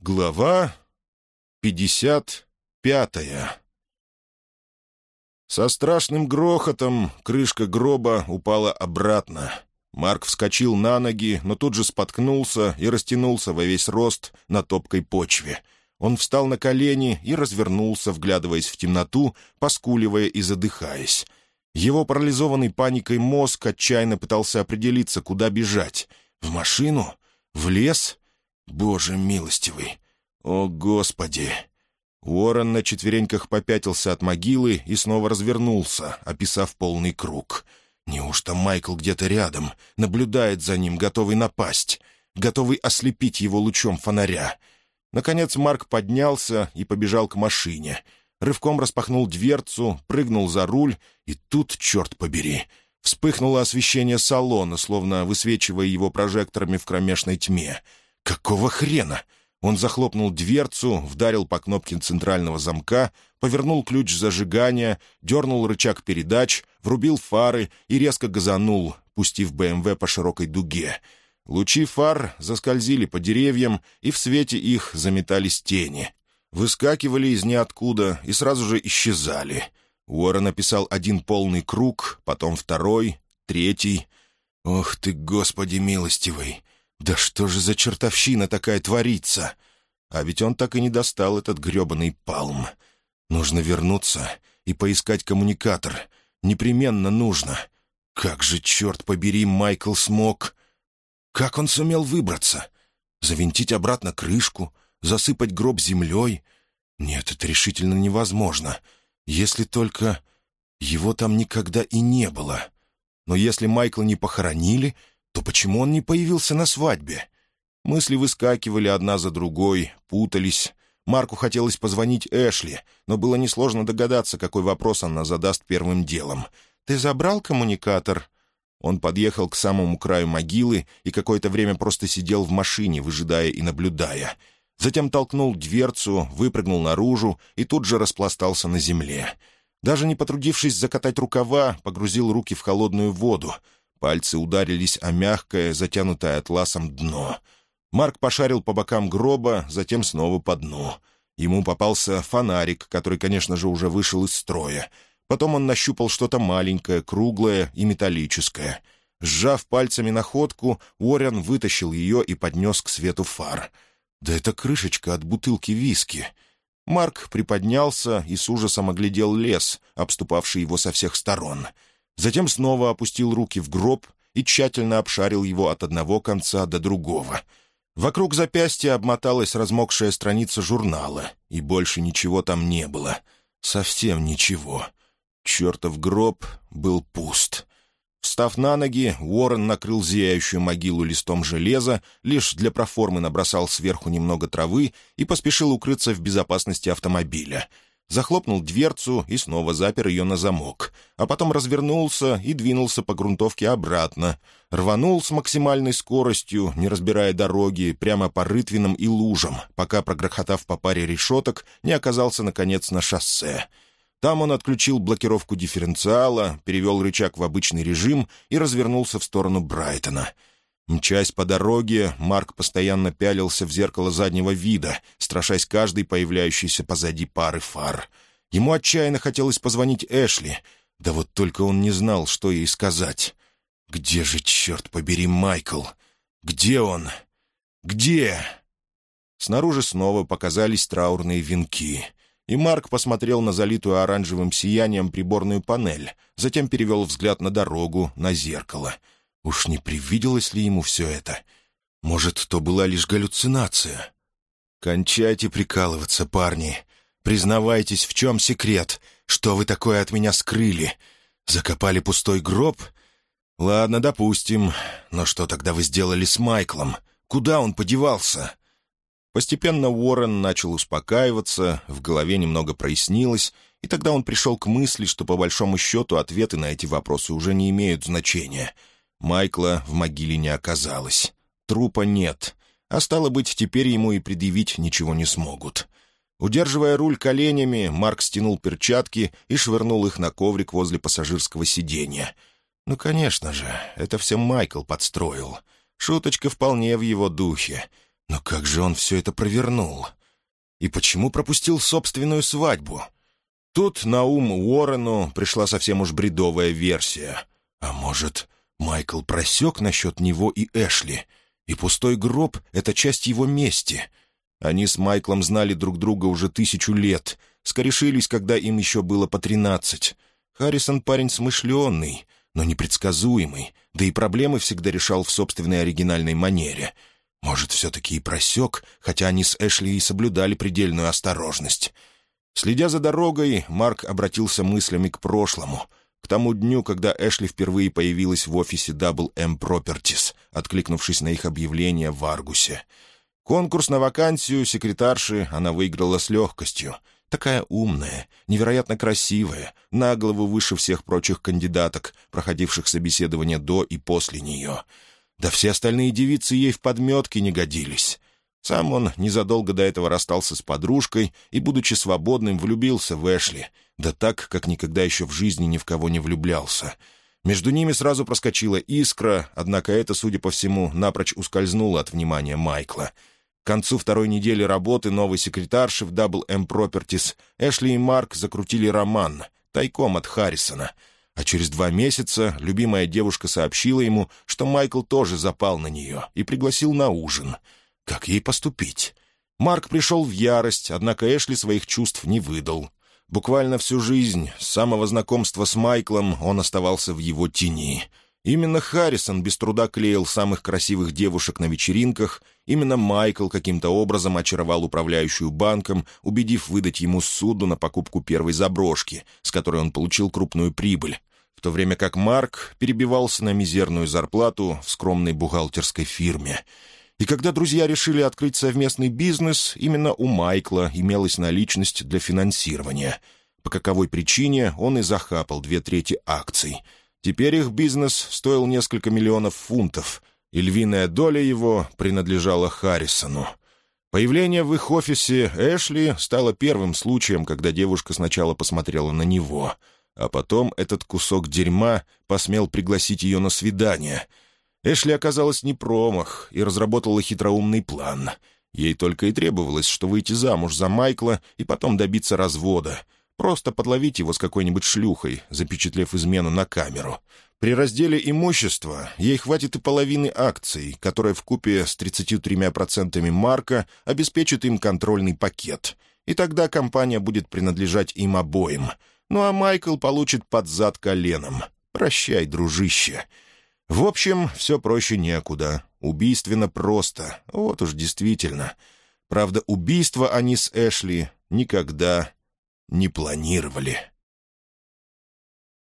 Глава пятьдесят пятая Со страшным грохотом крышка гроба упала обратно. Марк вскочил на ноги, но тут же споткнулся и растянулся во весь рост на топкой почве. Он встал на колени и развернулся, вглядываясь в темноту, поскуливая и задыхаясь. Его парализованный паникой мозг отчаянно пытался определиться, куда бежать. В машину? В лес? Боже милостивый! О, Господи! Уоррен на четвереньках попятился от могилы и снова развернулся, описав полный круг. Неужто Майкл где-то рядом, наблюдает за ним, готовый напасть, готовый ослепить его лучом фонаря? Наконец Марк поднялся и побежал к машине. Рывком распахнул дверцу, прыгнул за руль, и тут, черт побери, вспыхнуло освещение салона, словно высвечивая его прожекторами в кромешной тьме — «Какого хрена?» Он захлопнул дверцу, вдарил по кнопке центрального замка, повернул ключ зажигания, дернул рычаг передач, врубил фары и резко газанул, пустив БМВ по широкой дуге. Лучи фар заскользили по деревьям, и в свете их заметались тени. Выскакивали из ниоткуда и сразу же исчезали. Уоррен написал один полный круг, потом второй, третий. «Ох ты, Господи милостивый!» «Да что же за чертовщина такая творится?» А ведь он так и не достал этот гребаный палм. Нужно вернуться и поискать коммуникатор. Непременно нужно. Как же, черт побери, Майкл смог... Как он сумел выбраться? Завинтить обратно крышку? Засыпать гроб землей? Нет, это решительно невозможно. Если только... Его там никогда и не было. Но если Майкла не похоронили, то почему он не появился на свадьбе? Мысли выскакивали одна за другой, путались. Марку хотелось позвонить Эшли, но было несложно догадаться, какой вопрос она задаст первым делом. «Ты забрал коммуникатор?» Он подъехал к самому краю могилы и какое-то время просто сидел в машине, выжидая и наблюдая. Затем толкнул дверцу, выпрыгнул наружу и тут же распластался на земле. Даже не потрудившись закатать рукава, погрузил руки в холодную воду — Пальцы ударились о мягкое, затянутое атласом дно. Марк пошарил по бокам гроба, затем снова по дну. Ему попался фонарик, который, конечно же, уже вышел из строя. Потом он нащупал что-то маленькое, круглое и металлическое. Сжав пальцами находку, Уоррен вытащил ее и поднес к свету фар. «Да это крышечка от бутылки виски». Марк приподнялся и с ужасом оглядел лес, обступавший его со всех сторон — Затем снова опустил руки в гроб и тщательно обшарил его от одного конца до другого. Вокруг запястья обмоталась размокшая страница журнала, и больше ничего там не было. Совсем ничего. Чертов гроб был пуст. Встав на ноги, Уоррен накрыл зияющую могилу листом железа, лишь для проформы набросал сверху немного травы и поспешил укрыться в безопасности автомобиля — захлопнул дверцу и снова запер ее на замок, а потом развернулся и двинулся по грунтовке обратно, рванул с максимальной скоростью, не разбирая дороги, прямо по рытвинам и лужам, пока, прогрохотав по паре решеток, не оказался, наконец, на шоссе. Там он отключил блокировку дифференциала, перевел рычаг в обычный режим и развернулся в сторону Брайтона — Мчась по дороге, Марк постоянно пялился в зеркало заднего вида, страшась каждой появляющейся позади пары фар. Ему отчаянно хотелось позвонить Эшли, да вот только он не знал, что ей сказать. «Где же, черт побери, Майкл? Где он? Где?» Снаружи снова показались траурные венки, и Марк посмотрел на залитую оранжевым сиянием приборную панель, затем перевел взгляд на дорогу, на зеркало — Уж не привиделось ли ему все это? Может, то была лишь галлюцинация? «Кончайте прикалываться, парни. Признавайтесь, в чем секрет? Что вы такое от меня скрыли? Закопали пустой гроб? Ладно, допустим. Но что тогда вы сделали с Майклом? Куда он подевался?» Постепенно Уоррен начал успокаиваться, в голове немного прояснилось, и тогда он пришел к мысли, что по большому счету ответы на эти вопросы уже не имеют значения — Майкла в могиле не оказалось. Трупа нет, а стало быть, теперь ему и предъявить ничего не смогут. Удерживая руль коленями, Марк стянул перчатки и швырнул их на коврик возле пассажирского сиденья. Ну, конечно же, это все Майкл подстроил. Шуточка вполне в его духе. Но как же он все это провернул? И почему пропустил собственную свадьбу? Тут на ум Уоррену пришла совсем уж бредовая версия. А может, Майкл просек насчет него и Эшли, и пустой гроб — это часть его мести. Они с Майклом знали друг друга уже тысячу лет, скорешились, когда им еще было по тринадцать. Харрисон парень смышленый, но непредсказуемый, да и проблемы всегда решал в собственной оригинальной манере. Может, все-таки и просек, хотя они с Эшли и соблюдали предельную осторожность. Следя за дорогой, Марк обратился мыслями к прошлому, к тому дню, когда Эшли впервые появилась в офисе Double M Properties, откликнувшись на их объявление в Аргусе. Конкурс на вакансию секретарши она выиграла с легкостью. Такая умная, невероятно красивая, на голову выше всех прочих кандидаток, проходивших собеседование до и после нее. Да все остальные девицы ей в подметке не годились. Сам он незадолго до этого расстался с подружкой и, будучи свободным, влюбился в Эшли, да так, как никогда еще в жизни ни в кого не влюблялся. Между ними сразу проскочила искра, однако это, судя по всему, напрочь ускользнуло от внимания Майкла. К концу второй недели работы новой секретарши в Double M Properties Эшли и Марк закрутили роман, тайком от Харрисона — а через два месяца любимая девушка сообщила ему, что Майкл тоже запал на нее и пригласил на ужин — как ей поступить? Марк пришел в ярость, однако Эшли своих чувств не выдал. Буквально всю жизнь, с самого знакомства с Майклом, он оставался в его тени. Именно Харрисон без труда клеил самых красивых девушек на вечеринках, именно Майкл каким-то образом очаровал управляющую банком, убедив выдать ему суду на покупку первой заброшки, с которой он получил крупную прибыль, в то время как Марк перебивался на мизерную зарплату в скромной бухгалтерской фирме — и когда друзья решили открыть совместный бизнес, именно у Майкла имелась наличность для финансирования. По каковой причине он и захапал две трети акций. Теперь их бизнес стоил несколько миллионов фунтов, и львиная доля его принадлежала Харрисону. Появление в их офисе Эшли стало первым случаем, когда девушка сначала посмотрела на него, а потом этот кусок дерьма посмел пригласить ее на свидание — Эшли оказалась не промах и разработала хитроумный план. Ей только и требовалось, что выйти замуж за Майкла и потом добиться развода. Просто подловить его с какой-нибудь шлюхой, запечатлев измену на камеру. При разделе имущества ей хватит и половины акций, которая вкупе с 33% марка обеспечит им контрольный пакет. И тогда компания будет принадлежать им обоим. Ну а Майкл получит под зад коленом. «Прощай, дружище». В общем, все проще некуда. Убийственно просто. Вот уж действительно. Правда, убийство они с Эшли никогда не планировали.